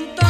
momento.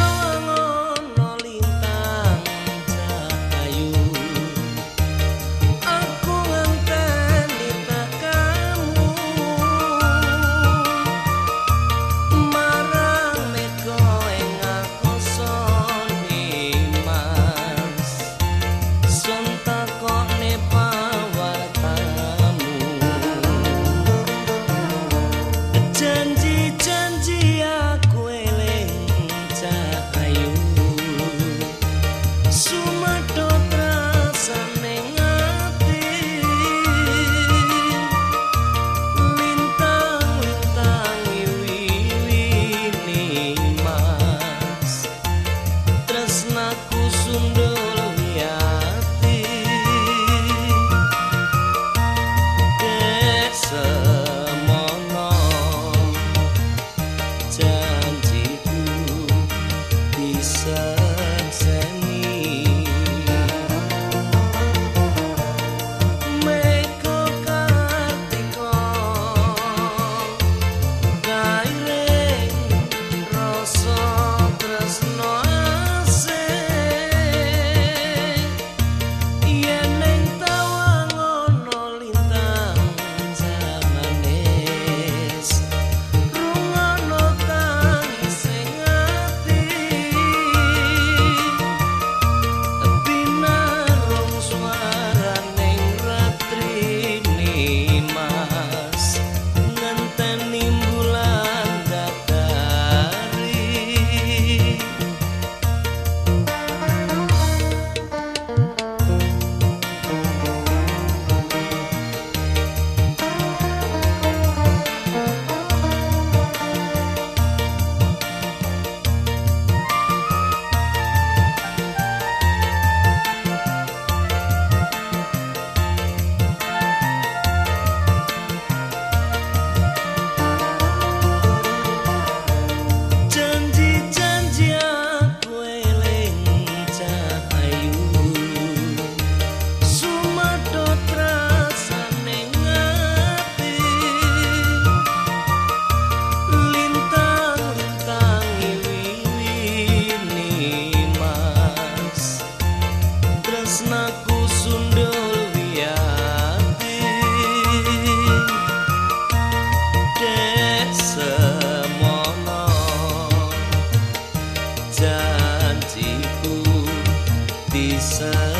Listen.